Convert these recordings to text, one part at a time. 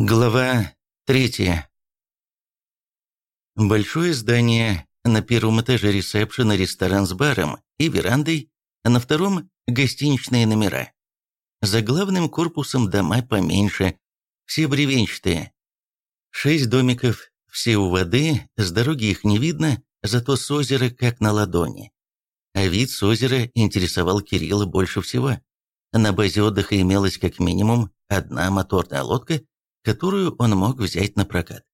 Глава третья. Большое здание, на первом этаже ресепшена ресторан с баром и верандой, а на втором – гостиничные номера. За главным корпусом дома поменьше, все бревенчатые. Шесть домиков, все у воды, с дороги их не видно, зато с озера как на ладони. А вид с озера интересовал Кирилла больше всего. На базе отдыха имелась как минимум одна моторная лодка – которую он мог взять на прокат.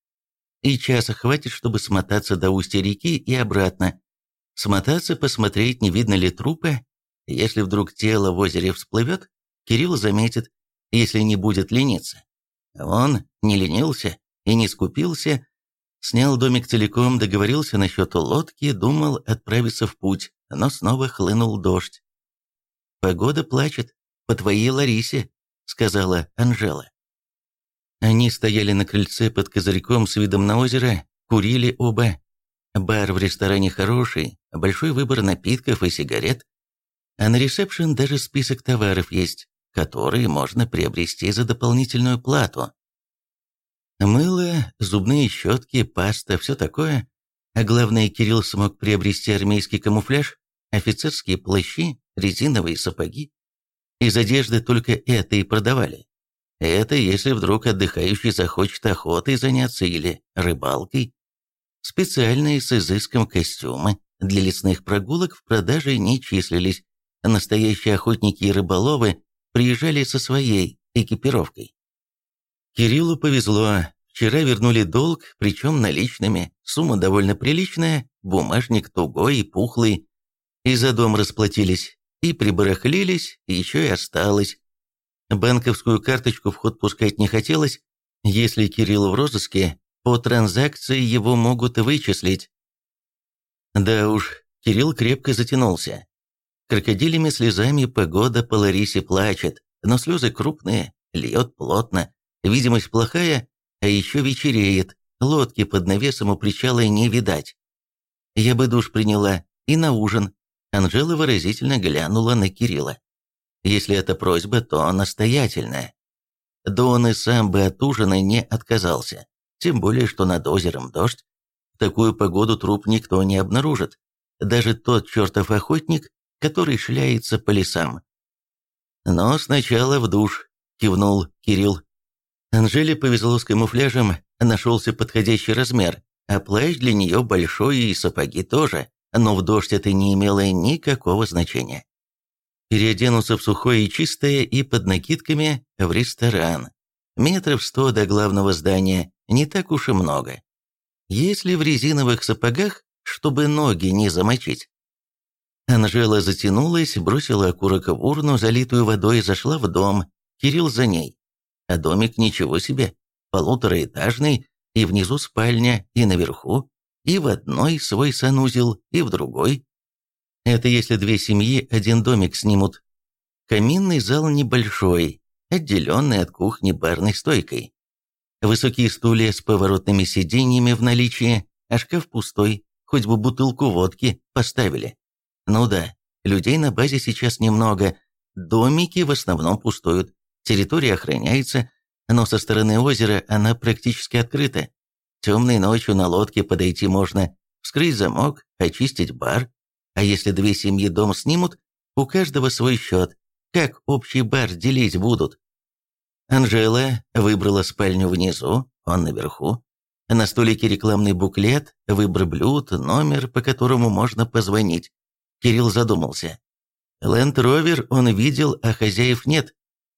И часа хватит, чтобы смотаться до устья реки и обратно. Смотаться, посмотреть, не видно ли трупа. Если вдруг тело в озере всплывет, Кирилл заметит, если не будет лениться. Он не ленился и не скупился, снял домик целиком, договорился насчет лодки, думал отправиться в путь, но снова хлынул дождь. «Погода плачет, по твоей Ларисе», — сказала Анжела. Они стояли на крыльце под козырьком с видом на озеро, курили оба. Бар в ресторане хороший, большой выбор напитков и сигарет. А на ресепшн даже список товаров есть, которые можно приобрести за дополнительную плату. Мыло, зубные щетки, паста, все такое. А главное, Кирилл смог приобрести армейский камуфляж, офицерские плащи, резиновые сапоги. Из одежды только это и продавали. Это если вдруг отдыхающий захочет охотой заняться или рыбалкой. Специальные с изыском костюмы для лесных прогулок в продаже не числились. Настоящие охотники и рыболовы приезжали со своей экипировкой. Кириллу повезло. Вчера вернули долг, причем наличными. Сумма довольно приличная, бумажник тугой и пухлый. И за дом расплатились, и прибарахлились, еще и осталось. Банковскую карточку в ход пускать не хотелось. Если Кирилл в розыске, по транзакции его могут вычислить. Да уж, Кирилл крепко затянулся. Крокодилями слезами погода по Ларисе плачет, но слезы крупные, льет плотно, видимость плохая, а еще вечереет, лодки под навесом у причала не видать. Я бы душ приняла и на ужин. Анжела выразительно глянула на Кирилла. Если это просьба, то настоятельная. Да он и сам бы от ужина не отказался, тем более, что над озером дождь. В такую погоду труп никто не обнаружит, даже тот чертов охотник, который шляется по лесам. «Но сначала в душ», — кивнул Кирилл. Анжеле повезло с камуфляжем, нашелся подходящий размер, а плащ для нее большой и сапоги тоже, но в дождь это не имело никакого значения переоденутся в сухое и чистое и под накидками в ресторан. Метров сто до главного здания, не так уж и много. Если в резиновых сапогах, чтобы ноги не замочить. Анжела затянулась, бросила окурок в урну, залитую водой, зашла в дом. Кирилл за ней. А домик ничего себе. Полутораэтажный, и внизу спальня, и наверху, и в одной свой санузел, и в другой. Это если две семьи один домик снимут. Каминный зал небольшой, отделенный от кухни барной стойкой. Высокие стулья с поворотными сиденьями в наличии, а шкаф пустой, хоть бы бутылку водки поставили. Ну да, людей на базе сейчас немного, домики в основном пустуют, территория охраняется, но со стороны озера она практически открыта. Темной ночью на лодке подойти можно, вскрыть замок, очистить бар, а если две семьи дом снимут, у каждого свой счет. Как общий бар делить будут? Анжела выбрала спальню внизу, он наверху. На столике рекламный буклет, выбор блюд, номер, по которому можно позвонить. Кирилл задумался. Ленд-ровер он видел, а хозяев нет,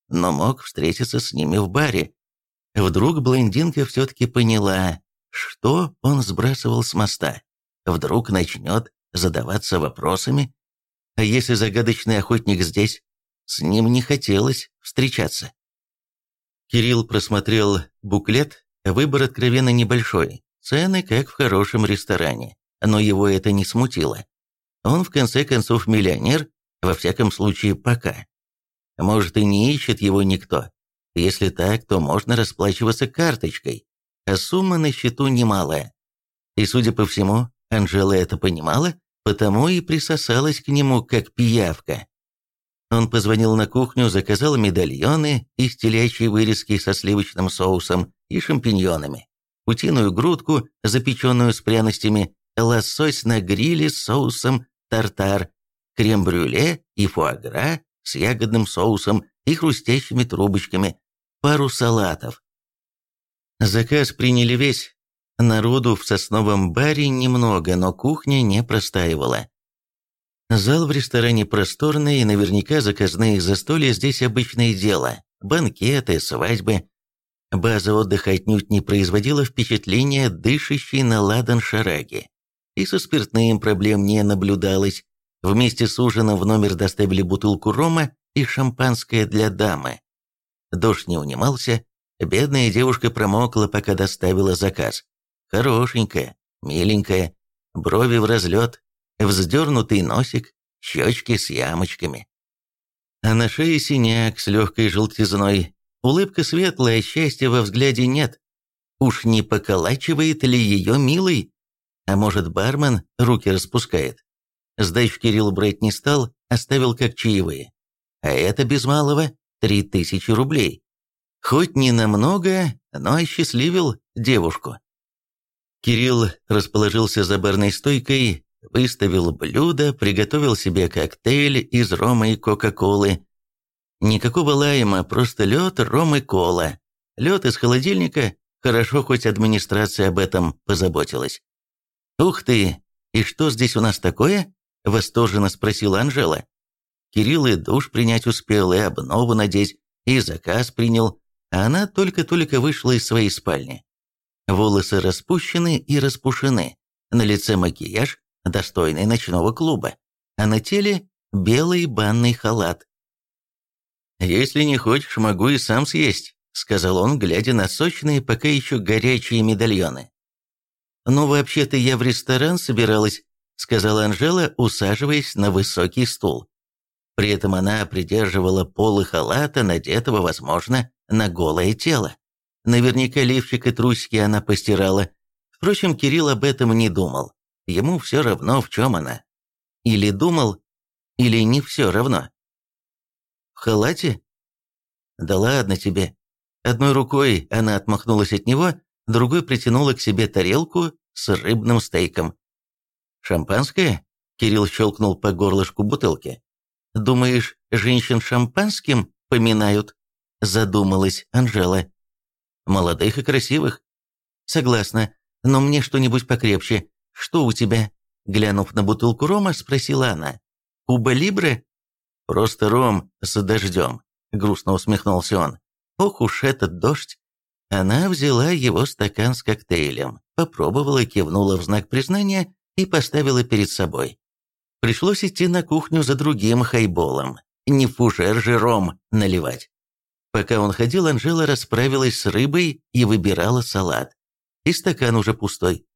но мог встретиться с ними в баре. Вдруг блондинка все-таки поняла, что он сбрасывал с моста. Вдруг начнет задаваться вопросами. А если загадочный охотник здесь, с ним не хотелось встречаться. Кирилл просмотрел буклет, выбор откровенно небольшой, цены как в хорошем ресторане, но его это не смутило. Он в конце концов миллионер, во всяком случае пока. Может и не ищет его никто. Если так, то можно расплачиваться карточкой, а сумма на счету немалая. И, судя по всему, Анжела это понимала потому и присосалась к нему, как пиявка. Он позвонил на кухню, заказал медальоны из телячьей вырезки со сливочным соусом, и шампиньонами, утиную грудку, запеченную с пряностями, лосось на гриле с соусом тартар, крем-брюле и фуагра с ягодным соусом и хрустящими трубочками, пару салатов. Заказ приняли весь. Народу в сосновом баре немного, но кухня не простаивала. Зал в ресторане просторный, и наверняка заказные застолья здесь обычное дело. Банкеты, свадьбы. База отдыха отнюдь не производила впечатления дышащей на ладан шараги. И со спиртным проблем не наблюдалось. Вместе с ужином в номер доставили бутылку рома и шампанское для дамы. Дождь не унимался, бедная девушка промокла, пока доставила заказ. Хорошенькая, миленькая, брови в разлет, вздернутый носик, щечки с ямочками. А на шее синяк с легкой желтизной, улыбка светлая, счастья во взгляде нет. Уж не поколачивает ли ее милый? А может, бармен руки распускает? Сдачу Кирилл брать не стал, оставил как чаевые. А это без малого три тысячи рублей. Хоть не намного, но осчастливил девушку. Кирилл расположился за барной стойкой, выставил блюдо, приготовил себе коктейль из рома и кока-колы. Никакого лайма, просто лед, ром и кола. Лед из холодильника, хорошо хоть администрация об этом позаботилась. «Ух ты! И что здесь у нас такое?» – восторженно спросила Анжела. Кирилл и душ принять успел, и обнову надеть, и заказ принял, а она только-только вышла из своей спальни. Волосы распущены и распушены, на лице макияж, достойный ночного клуба, а на теле белый банный халат. «Если не хочешь, могу и сам съесть», — сказал он, глядя на сочные, пока еще горячие медальоны. «Ну, вообще-то я в ресторан собиралась», — сказала Анжела, усаживаясь на высокий стул. При этом она придерживала полы халата, надетого, возможно, на голое тело. Наверняка лифчик и трусики она постирала. Впрочем, Кирилл об этом не думал. Ему все равно, в чем она. Или думал, или не все равно. В халате? Да ладно тебе. Одной рукой она отмахнулась от него, другой притянула к себе тарелку с рыбным стейком. «Шампанское?» — Кирилл щелкнул по горлышку бутылки. «Думаешь, женщин шампанским поминают?» — задумалась Анжела. «Молодых и красивых?» «Согласна, но мне что-нибудь покрепче. Что у тебя?» Глянув на бутылку рома, спросила она. «Куба Либре?» «Просто ром с дождем», — грустно усмехнулся он. «Ох уж этот дождь!» Она взяла его стакан с коктейлем, попробовала, кивнула в знак признания и поставила перед собой. Пришлось идти на кухню за другим хайболом, не фужер же ром наливать. Пока он ходил, Анжела расправилась с рыбой и выбирала салат. И стакан уже пустой.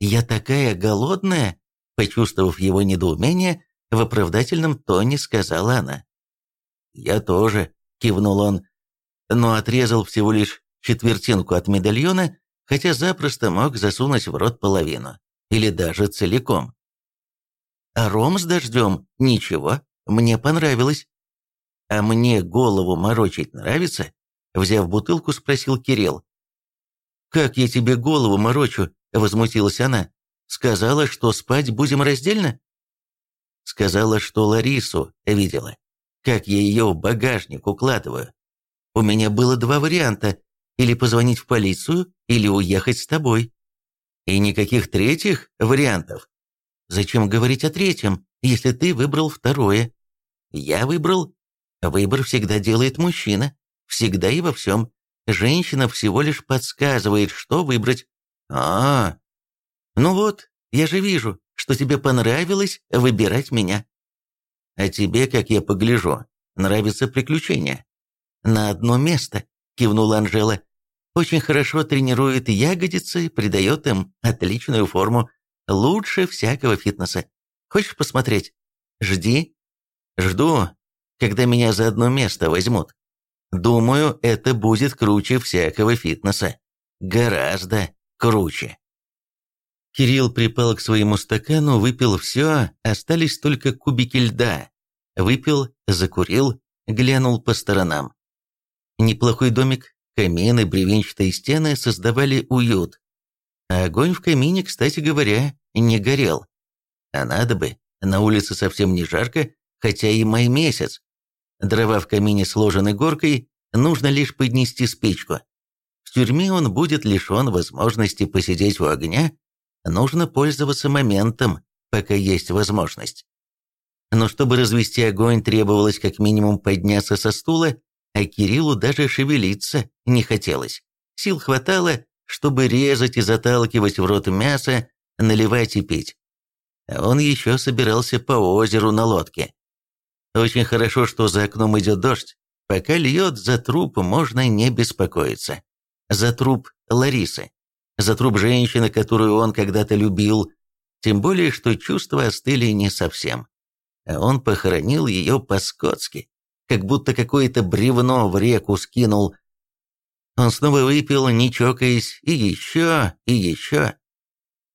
«Я такая голодная!» Почувствовав его недоумение, в оправдательном тоне сказала она. «Я тоже», — кивнул он, но отрезал всего лишь четвертинку от медальона, хотя запросто мог засунуть в рот половину, или даже целиком. «А ром с дождем? Ничего, мне понравилось». «А мне голову морочить нравится?» Взяв бутылку, спросил Кирилл. «Как я тебе голову морочу?» – возмутилась она. «Сказала, что спать будем раздельно?» Сказала, что Ларису видела, как я ее в багажник укладываю. У меня было два варианта – или позвонить в полицию, или уехать с тобой. И никаких третьих вариантов. Зачем говорить о третьем, если ты выбрал второе? Я выбрал. Выбор всегда делает мужчина. Всегда и во всем. Женщина всего лишь подсказывает, что выбрать. А, ну вот, я же вижу, что тебе понравилось выбирать меня. А тебе, как я погляжу, нравится приключение. На одно место, кивнула Анжела. Очень хорошо тренирует ягодицы, придает им отличную форму. Лучше всякого фитнеса. Хочешь посмотреть? Жди. Жду, когда меня за одно место возьмут. Думаю, это будет круче всякого фитнеса. Гораздо круче. Кирилл припал к своему стакану, выпил все, остались только кубики льда. Выпил, закурил, глянул по сторонам. Неплохой домик, Камин бревенчатые стены создавали уют. А огонь в камине, кстати говоря, не горел. А надо бы, на улице совсем не жарко, хотя и май месяц. Дрова в камине сложены горкой, нужно лишь поднести спичку. В тюрьме он будет лишен возможности посидеть у огня, нужно пользоваться моментом, пока есть возможность. Но чтобы развести огонь, требовалось как минимум подняться со стула, а Кириллу даже шевелиться не хотелось. Сил хватало, чтобы резать и заталкивать в рот мясо, наливать и пить. А он еще собирался по озеру на лодке. Очень хорошо, что за окном идет дождь. Пока льет, за труп можно не беспокоиться. За труп Ларисы. За труп женщины, которую он когда-то любил. Тем более, что чувства остыли не совсем. А он похоронил ее по-скотски, как будто какое-то бревно в реку скинул. Он снова выпил, не чокаясь, и еще, и еще.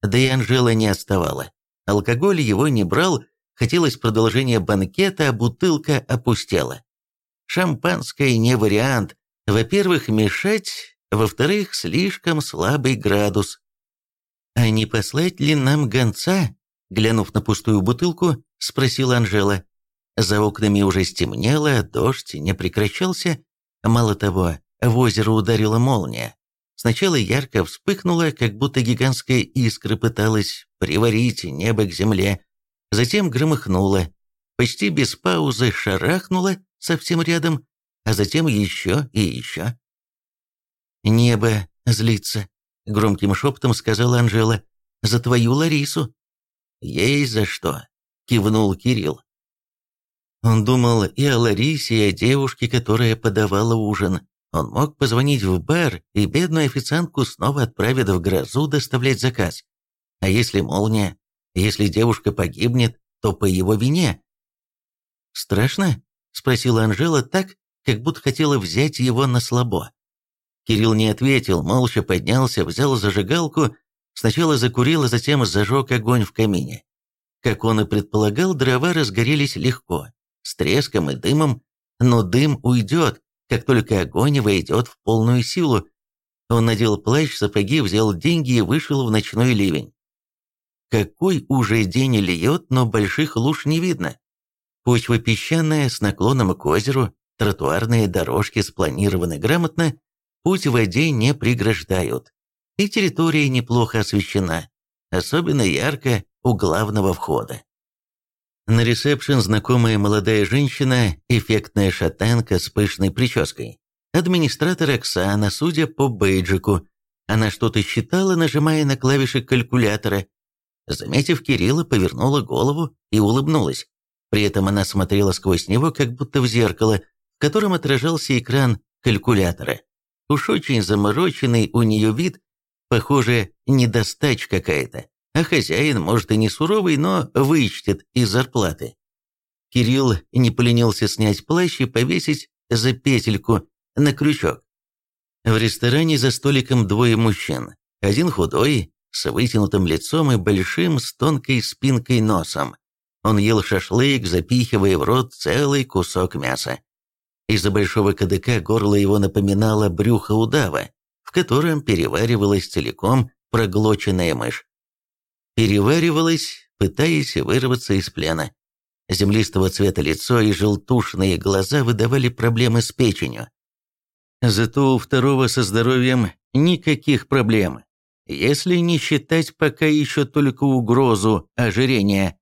Да и Анжела не отставала. Алкоголь его не брал, хотелось продолжения банкета, а бутылка опустела. Шампанское не вариант. Во-первых, мешать, во-вторых, слишком слабый градус. «А не послать ли нам гонца?» Глянув на пустую бутылку, спросила Анжела. За окнами уже стемнело, дождь не прекращался. Мало того, в озеро ударила молния. Сначала ярко вспыхнула, как будто гигантская искра пыталась приварить небо к земле. Затем громыхнула. Почти без паузы шарахнула совсем рядом, а затем еще и еще. «Небо злится», — громким шептом сказала Анжела. «За твою Ларису». «Ей за что?» — кивнул Кирилл. Он думал и о Ларисе, и о девушке, которая подавала ужин. Он мог позвонить в бар, и бедную официантку снова отправят в грозу доставлять заказ. А если молния? Если девушка погибнет, то по его вине. «Страшно?» – спросила Анжела так, как будто хотела взять его на слабо. Кирилл не ответил, молча поднялся, взял зажигалку, сначала закурил, а затем зажег огонь в камине. Как он и предполагал, дрова разгорелись легко, с треском и дымом, но дым уйдет, как только огонь войдет в полную силу. Он надел плащ, сапоги, взял деньги и вышел в ночной ливень. Какой уже день льет, но больших луж не видно. Почва песчаная, с наклоном к озеру, тротуарные дорожки спланированы грамотно, путь в воде не преграждают. И территория неплохо освещена, особенно ярко у главного входа. На ресепшн знакомая молодая женщина, эффектная шатенка с пышной прической. Администратор Оксана, судя по бейджику. Она что-то считала, нажимая на клавиши калькулятора. Заметив Кирилла, повернула голову и улыбнулась. При этом она смотрела сквозь него, как будто в зеркало, в котором отражался экран калькулятора. Уж очень замороченный у нее вид, похоже, недостач какая-то а хозяин, может, и не суровый, но вычтет из зарплаты. Кирилл не поленился снять плащ и повесить за петельку на крючок. В ресторане за столиком двое мужчин. Один худой, с вытянутым лицом и большим, с тонкой спинкой носом. Он ел шашлык, запихивая в рот целый кусок мяса. Из-за большого кадыка горло его напоминало брюхо удава, в котором переваривалась целиком проглоченная мышь переваривалась, пытаясь вырваться из плена. Землистого цвета лицо и желтушные глаза выдавали проблемы с печенью. Зато у второго со здоровьем никаких проблем, если не считать пока еще только угрозу ожирения.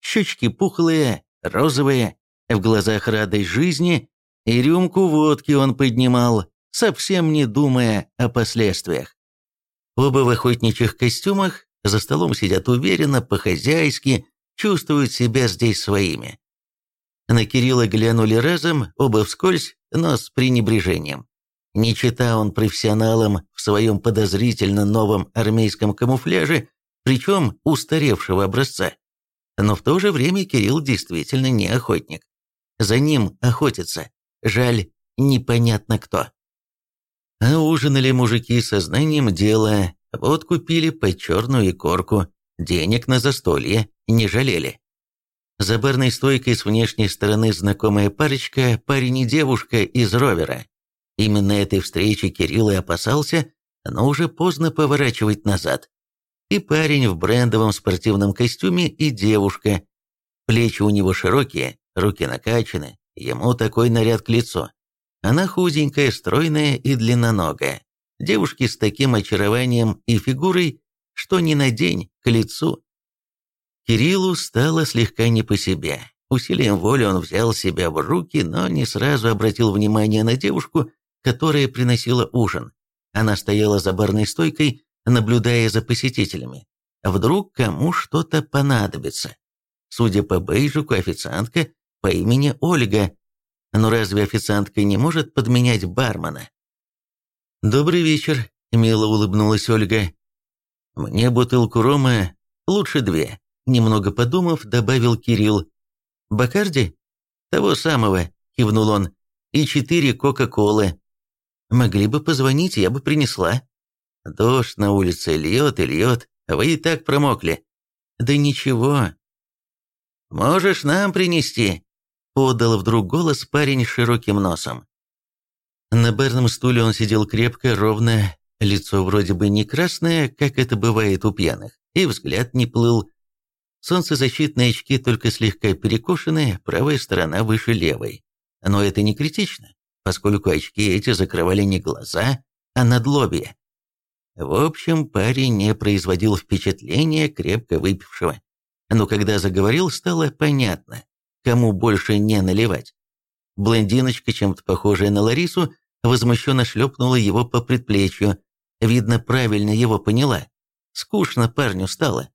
Щечки пухлые, розовые, в глазах радость жизни, и рюмку водки он поднимал, совсем не думая о последствиях. Оба в охотничьих костюмах, за столом сидят уверенно, по-хозяйски, чувствуют себя здесь своими. На Кирилла глянули разом, оба вскользь, но с пренебрежением. Не чита он профессионалом в своем подозрительно новом армейском камуфляже, причем устаревшего образца. Но в то же время Кирилл действительно не охотник. За ним охотятся. Жаль, непонятно кто. А ужинали мужики со знанием дела, вот купили по черную икорку, денег на застолье не жалели. За барной стойкой с внешней стороны знакомая парочка, парень и девушка из ровера. Именно этой встречи Кирилл и опасался, но уже поздно поворачивать назад. И парень в брендовом спортивном костюме, и девушка. Плечи у него широкие, руки накачаны, ему такой наряд к лицу. Она худенькая, стройная и длинноногая. Девушки с таким очарованием и фигурой, что ни на день к лицу. Кириллу стало слегка не по себе. Усилием воли он взял себя в руки, но не сразу обратил внимание на девушку, которая приносила ужин. Она стояла за барной стойкой, наблюдая за посетителями. Вдруг кому что-то понадобится. Судя по бейджику, официантка по имени Ольга. Но разве официантка не может подменять бармена? «Добрый вечер», — мило улыбнулась Ольга. «Мне бутылку рома, лучше две», — немного подумав, добавил Кирилл. «Бакарди?» «Того самого», — кивнул он. «И четыре Кока-Колы». «Могли бы позвонить, я бы принесла». «Дождь на улице льет и льет, вы и так промокли». «Да ничего». «Можешь нам принести?» — подал вдруг голос парень с широким носом. На барном стуле он сидел крепко, ровно, лицо вроде бы не красное, как это бывает у пьяных, и взгляд не плыл. Солнцезащитные очки только слегка перекошены, правая сторона выше левой. Но это не критично, поскольку очки эти закрывали не глаза, а надлобье. В общем, парень не производил впечатления крепко выпившего. Но когда заговорил, стало понятно, кому больше не наливать. Блондиночка, чем-то похожая на Ларису, возмущенно шлепнула его по предплечью. Видно, правильно его поняла. Скучно парню стало.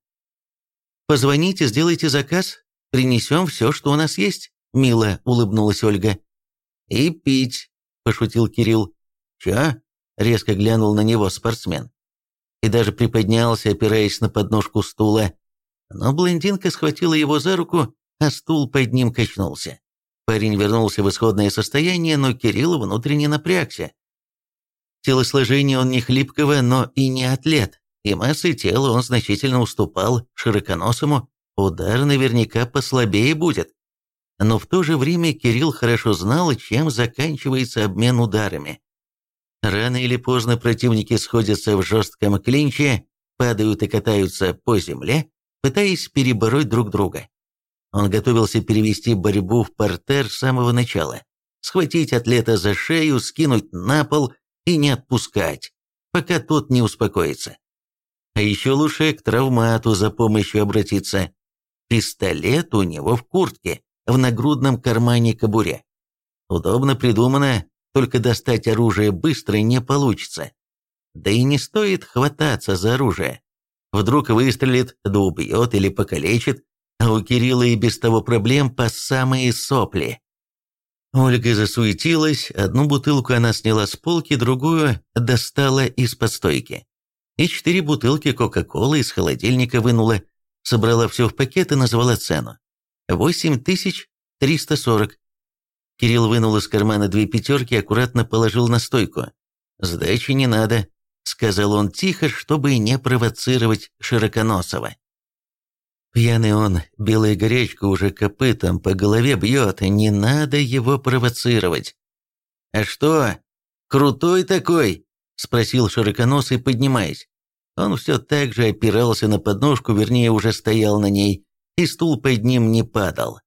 «Позвоните, сделайте заказ, принесем все, что у нас есть», — мило улыбнулась Ольга. «И пить», — пошутил Кирилл. «Чё?» — резко глянул на него спортсмен. И даже приподнялся, опираясь на подножку стула. Но блондинка схватила его за руку, а стул под ним качнулся. Парень вернулся в исходное состояние, но Кирилл внутренне напрягся. Телосложение он не хлипкого, но и не атлет, и массой тела он значительно уступал широконосому, удар наверняка послабее будет. Но в то же время Кирилл хорошо знал, чем заканчивается обмен ударами. Рано или поздно противники сходятся в жестком клинче, падают и катаются по земле, пытаясь перебороть друг друга. Он готовился перевести борьбу в портер с самого начала. Схватить атлета за шею, скинуть на пол и не отпускать, пока тот не успокоится. А еще лучше к травмату за помощью обратиться. Пистолет у него в куртке, в нагрудном кармане кобуре. Удобно придумано, только достать оружие быстро не получится. Да и не стоит хвататься за оружие. Вдруг выстрелит, да убьет или покалечит, а у Кирилла и без того проблем по самые сопли. Ольга засуетилась, одну бутылку она сняла с полки, другую достала из-под стойки. И четыре бутылки Кока-Колы из холодильника вынула, собрала все в пакет и назвала цену. Восемь тысяч триста сорок. Кирилл вынул из кармана две пятерки и аккуратно положил на стойку. «Сдачи не надо», — сказал он тихо, чтобы не провоцировать Широконосова. Пьяный он, белая горячка уже копытом по голове бьет, не надо его провоцировать. «А что, крутой такой?» – спросил широконосый, поднимаясь. Он все так же опирался на подножку, вернее, уже стоял на ней, и стул под ним не падал.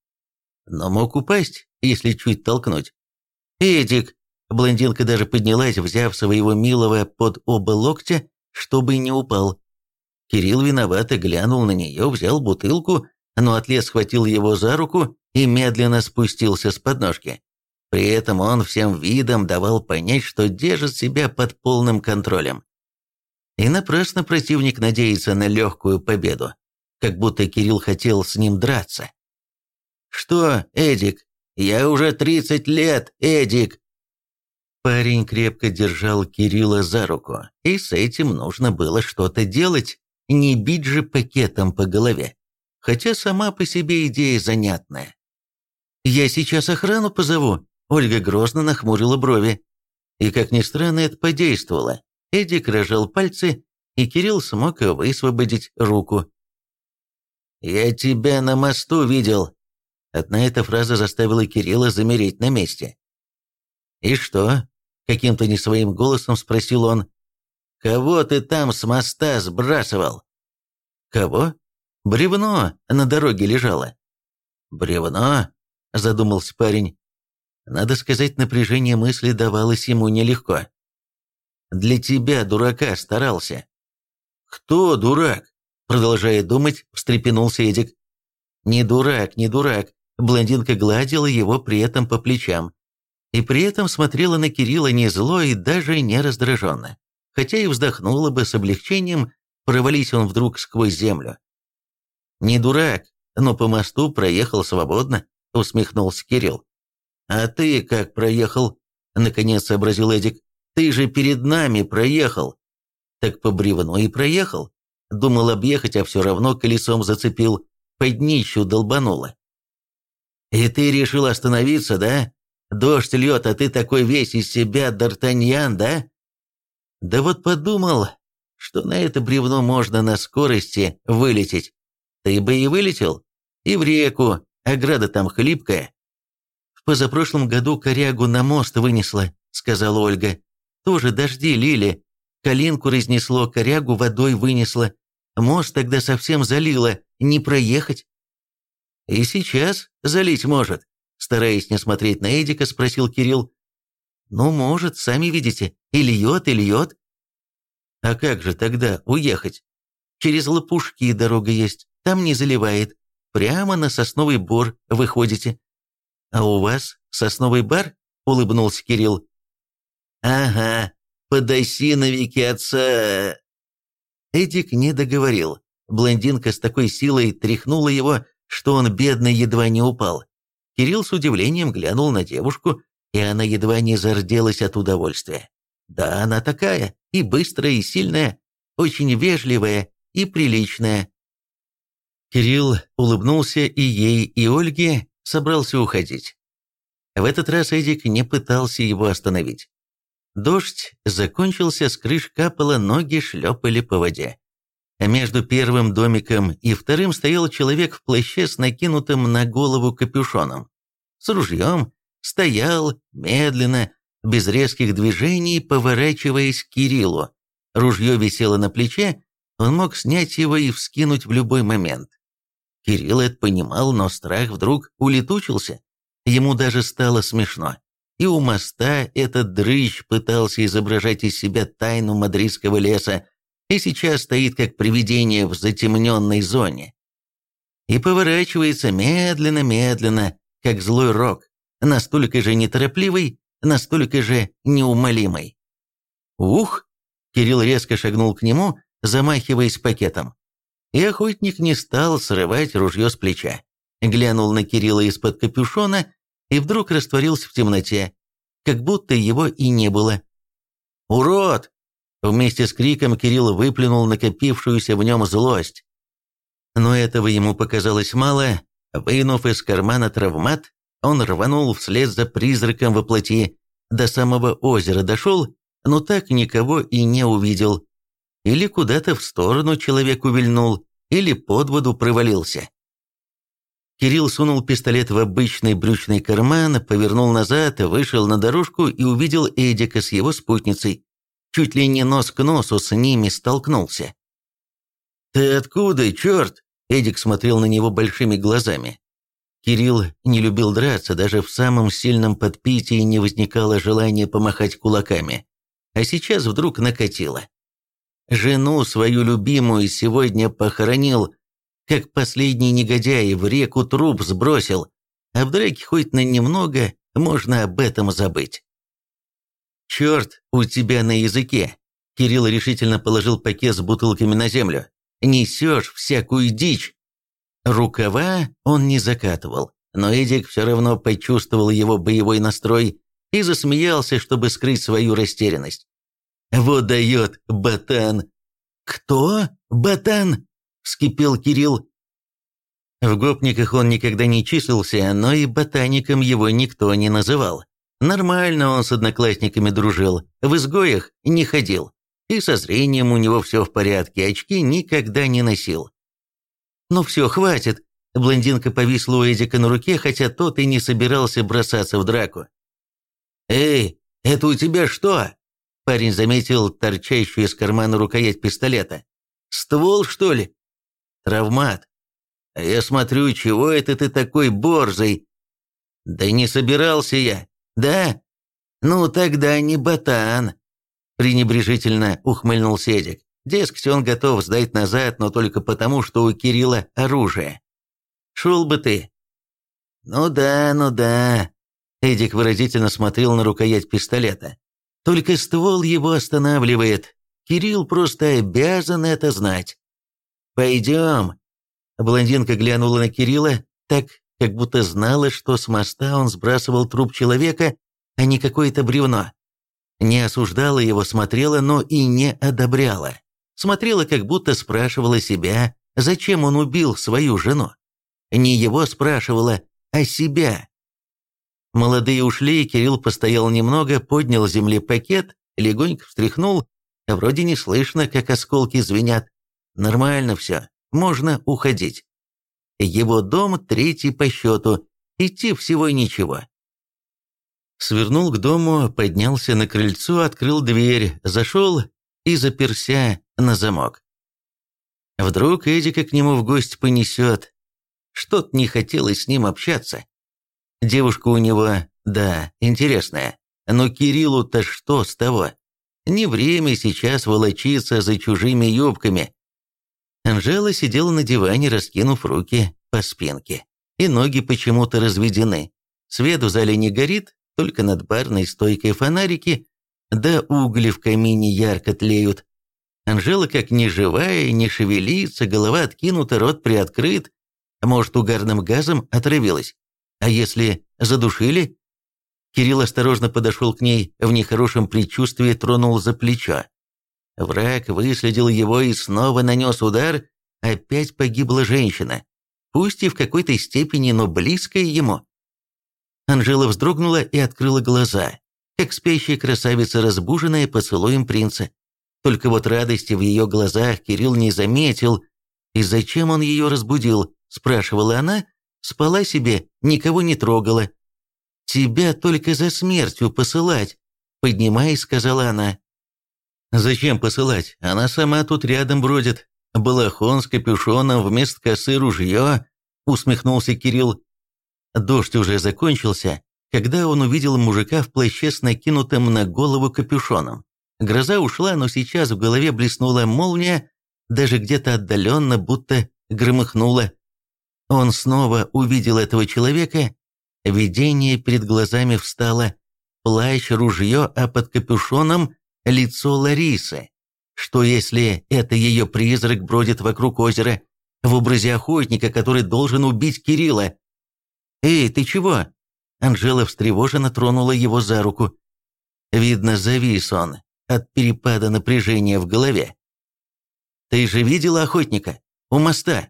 Но мог упасть, если чуть толкнуть. «Эдик!» – блондинка даже поднялась, взяв своего милого под оба локтя, чтобы не упал. Кирилл виновато глянул на нее, взял бутылку, но атлет схватил его за руку и медленно спустился с подножки. При этом он всем видом давал понять, что держит себя под полным контролем. И напрасно противник надеется на легкую победу, как будто Кирилл хотел с ним драться. «Что, Эдик? Я уже 30 лет, Эдик!» Парень крепко держал Кирилла за руку, и с этим нужно было что-то делать. Не бить же пакетом по голове. Хотя сама по себе идея занятная. «Я сейчас охрану позову», — Ольга грозно нахмурила брови. И, как ни странно, это подействовало. Эдик рожал пальцы, и Кирилл смог высвободить руку. «Я тебя на мосту видел!» Одна эта фраза заставила Кирилла замереть на месте. «И что? каким-то не своим голосом спросил он. «Кого ты там с моста сбрасывал?» «Кого?» «Бревно на дороге лежало». «Бревно?» – задумался парень. Надо сказать, напряжение мысли давалось ему нелегко. «Для тебя, дурака, старался». «Кто дурак?» – продолжая думать, встрепенулся Эдик. «Не дурак, не дурак», – блондинка гладила его при этом по плечам. И при этом смотрела на Кирилла не зло и даже не раздраженно, хотя и вздохнула бы с облегчением, провались он вдруг сквозь землю. «Не дурак, но по мосту проехал свободно», — усмехнулся Кирилл. «А ты как проехал?» — наконец сообразил Эдик. «Ты же перед нами проехал». «Так по бревну и проехал. Думал объехать, а все равно колесом зацепил. По днищу долбануло». «И ты решил остановиться, да? Дождь льет, а ты такой весь из себя, Д'Артаньян, да?» «Да вот подумал, что на это бревно можно на скорости вылететь. Ты бы и вылетел. И в реку, ограда там хлипкая. В позапрошлом году корягу на мост вынесла, сказала Ольга. Тоже дожди лили. Калинку разнесло, корягу водой вынесло. Мост тогда совсем залило, не проехать. И сейчас залить может, стараясь не смотреть на Эдика, спросил Кирилл. Ну, может, сами видите, и льет, и льет. А как же тогда уехать? Через Лопушки дорога есть, там не заливает. Прямо на сосновый бор выходите. А у вас сосновый бар? Улыбнулся Кирилл. Ага, под осиновики отца. Эдик не договорил. Блондинка с такой силой тряхнула его, что он, бедный, едва не упал. Кирилл с удивлением глянул на девушку, и она едва не зарделась от удовольствия. Да, она такая, и быстрая, и сильная, очень вежливая и приличная. Кирилл улыбнулся и ей, и Ольге, собрался уходить. В этот раз Эдик не пытался его остановить. Дождь закончился, с крыш капало, ноги шлепали по воде. Между первым домиком и вторым стоял человек в плаще с накинутым на голову капюшоном. С ружьем стоял, медленно, без резких движений, поворачиваясь к Кириллу. Ружье висело на плече, он мог снять его и вскинуть в любой момент. Кирилл это понимал, но страх вдруг улетучился. Ему даже стало смешно. И у моста этот дрыщ пытался изображать из себя тайну мадридского леса, и сейчас стоит как привидение в затемненной зоне. И поворачивается медленно-медленно, как злой рок, настолько же неторопливый, настолько же неумолимый. «Ух!» – Кирилл резко шагнул к нему, замахиваясь пакетом. И охотник не стал срывать ружье с плеча. Глянул на Кирилла из-под капюшона и вдруг растворился в темноте, как будто его и не было. «Урод!» Вместе с криком Кирилл выплюнул накопившуюся в нем злость. Но этого ему показалось мало. Вынув из кармана травмат, он рванул вслед за призраком во плоти, до самого озера дошел, но так никого и не увидел. Или куда-то в сторону человек увильнул, или под воду провалился. Кирилл сунул пистолет в обычный брючный карман, повернул назад, вышел на дорожку и увидел Эдика с его спутницей. Чуть ли не нос к носу с ними столкнулся. «Ты откуда, черт?» Эдик смотрел на него большими глазами. Кирилл не любил драться, даже в самом сильном подпитии не возникало желания помахать кулаками. А сейчас вдруг накатило. Жену свою любимую сегодня похоронил, как последний негодяй в реку труп сбросил, а в драке хоть на немного можно об этом забыть. «Черт у тебя на языке!» Кирилл решительно положил пакет с бутылками на землю. «Несешь всякую дичь!» Рукава он не закатывал, но Эдик все равно почувствовал его боевой настрой и засмеялся, чтобы скрыть свою растерянность. «Вот дает, ботан!» «Кто? Ботан?» – вскипел Кирилл. В гопниках он никогда не числился, но и ботаником его никто не называл. Нормально он с одноклассниками дружил, в изгоях не ходил. И со зрением у него все в порядке, очки никогда не носил. «Ну все, хватит!» Блондинка повисла у Эдика на руке, хотя тот и не собирался бросаться в драку. «Эй, «Это у тебя что?» Парень заметил торчащую из кармана рукоять пистолета. «Ствол, что ли?» «Травмат. А я смотрю, чего это ты такой борзый?» «Да не собирался я. Да? Ну тогда не ботан», — пренебрежительно ухмыльнулся Эдик. Дескать, он готов сдать назад, но только потому, что у Кирилла оружие. «Шел бы ты». «Ну да, ну да», — Эдик выразительно смотрел на рукоять пистолета. «Только ствол его останавливает. Кирилл просто обязан это знать». «Пойдем». Блондинка глянула на Кирилла так, как будто знала, что с моста он сбрасывал труп человека, а не какое-то бревно. Не осуждала его, смотрела, но и не одобряла. Смотрела, как будто спрашивала себя, зачем он убил свою жену. Не его спрашивала, а себя. Молодые ушли, Кирилл постоял немного, поднял с земли пакет, легонько встряхнул. Вроде не слышно, как осколки звенят. Нормально все, можно уходить. Его дом третий по счету, идти всего ничего. Свернул к дому, поднялся на крыльцо, открыл дверь, зашел и заперся на замок. Вдруг Эдика к нему в гость понесет. Что-то не хотелось с ним общаться. Девушка у него, да, интересная. Но Кириллу-то что с того? Не время сейчас волочиться за чужими юбками. Анжела сидела на диване, раскинув руки по спинке. И ноги почему-то разведены. Свет в зале не горит, только над барной стойкой фонарики, да угли в камине ярко тлеют. Анжела как неживая, не шевелится, голова откинута, рот приоткрыт. Может, угарным газом отравилась? А если задушили? Кирилл осторожно подошел к ней, в нехорошем предчувствии тронул за плечо. Враг выследил его и снова нанес удар. Опять погибла женщина. Пусть и в какой-то степени, но близкая ему. Анжела вздрогнула и открыла глаза, как спящая красавица, разбуженная поцелуем принца. Только вот радости в ее глазах Кирилл не заметил. «И зачем он ее разбудил?» – спрашивала она. «Спала себе, никого не трогала». «Тебя только за смертью посылать», – поднимаясь, сказала она. «Зачем посылать? Она сама тут рядом бродит. Балахон с капюшоном вместо косы ружье», – усмехнулся Кирилл. Дождь уже закончился, когда он увидел мужика в плаще с накинутым на голову капюшоном. Гроза ушла, но сейчас в голове блеснула молния, даже где-то отдаленно, будто громыхнула. Он снова увидел этого человека, видение перед глазами встало, плащ, ружье, а под капюшоном лицо Ларисы. Что если это ее призрак бродит вокруг озера, в образе охотника, который должен убить Кирилла? «Эй, ты чего?» Анжела встревоженно тронула его за руку. Видно, завис он, от перепада напряжения в голове. «Ты же видела охотника? У моста?»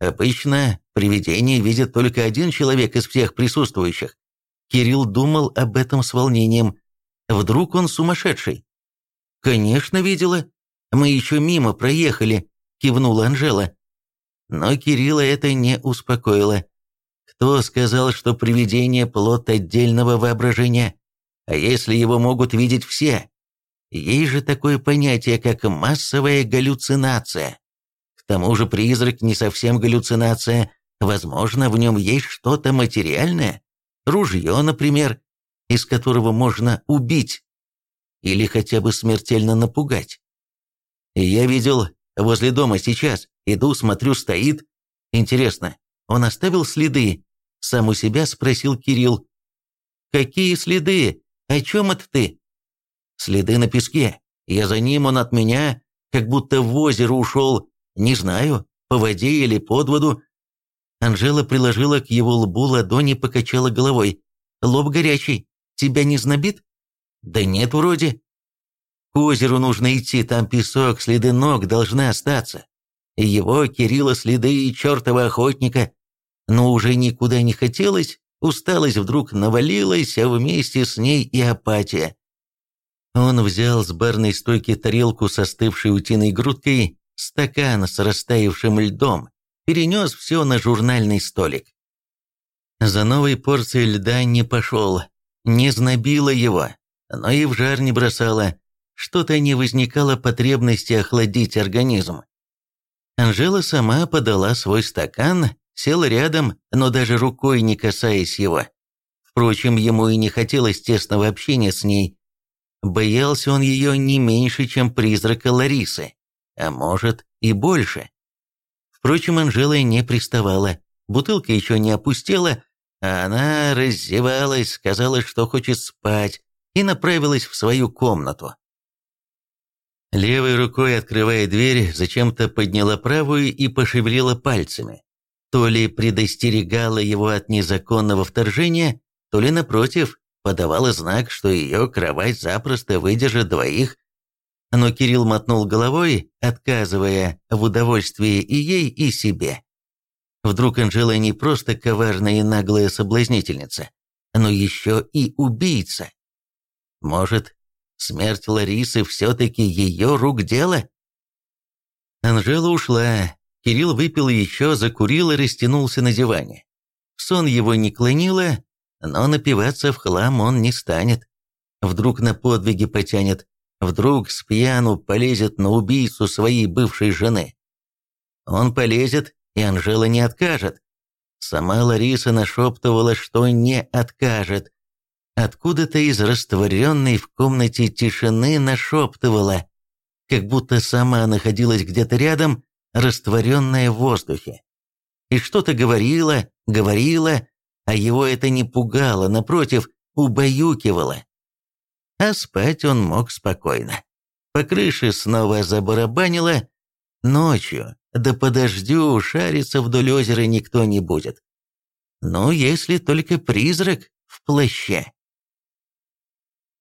«Обычно привидение видит только один человек из всех присутствующих». Кирилл думал об этом с волнением. «Вдруг он сумасшедший?» «Конечно, видела. Мы еще мимо проехали», — кивнула Анжела. Но Кирилла это не успокоило. Кто сказал, что привидение – плод отдельного воображения? А если его могут видеть все? Есть же такое понятие, как массовая галлюцинация. К тому же призрак не совсем галлюцинация, возможно, в нем есть что-то материальное, ружье, например, из которого можно убить или хотя бы смертельно напугать. Я видел возле дома сейчас, иду, смотрю, стоит. Интересно, он оставил следы? Сам у себя спросил Кирилл. Какие следы? О чем это ты? Следы на песке. Я за ним, он от меня, как будто в озеро ушел. Не знаю, по воде или под воду. Анжела приложила к его лбу ладони, покачала головой. «Лоб горячий. Тебя не знобит?» «Да нет, вроде». «К озеру нужно идти, там песок, следы ног должны остаться. Его, Кирилла, следы и чертова охотника. Но уже никуда не хотелось, усталость вдруг навалилась, а вместе с ней и апатия. Он взял с барной стойки тарелку с остывшей утиной грудкой, стакан с растаявшим льдом, перенес все на журнальный столик. За новой порцией льда не пошел, не знобило его. Но и в жар не бросала, что-то не возникало потребности охладить организм. Анжела сама подала свой стакан, села рядом, но даже рукой не касаясь его. Впрочем, ему и не хотелось тесного общения с ней. Боялся он ее не меньше, чем призрака Ларисы, а может и больше. Впрочем, Анжела не приставала, бутылка еще не опустела, а она раздевалась, сказала, что хочет спать, и направилась в свою комнату. Левой рукой, открывая дверь, зачем-то подняла правую и пошевелила пальцами. То ли предостерегала его от незаконного вторжения, то ли, напротив, подавала знак, что ее кровать запросто выдержит двоих. Но Кирилл мотнул головой, отказывая в удовольствии и ей, и себе. Вдруг Анжела не просто коварная и наглая соблазнительница, но еще и убийца. Может, Смерть Ларисы все-таки ее рук дело? Анжела ушла. Кирилл выпил еще, закурил и растянулся на диване. сон его не клонило, но напиваться в хлам он не станет. Вдруг на подвиги потянет, вдруг с пьяну полезет на убийцу своей бывшей жены. Он полезет, и Анжела не откажет. Сама Лариса нашептывала, что не откажет. Откуда-то из растворенной в комнате тишины нашептывала, как будто сама находилась где-то рядом, растворенная в воздухе. И что-то говорила, говорила, а его это не пугало, напротив, убаюкивало. А спать он мог спокойно. По крыше снова забарабанило. Ночью, да подождю, шариться вдоль озера никто не будет. Ну, если только призрак в плаще.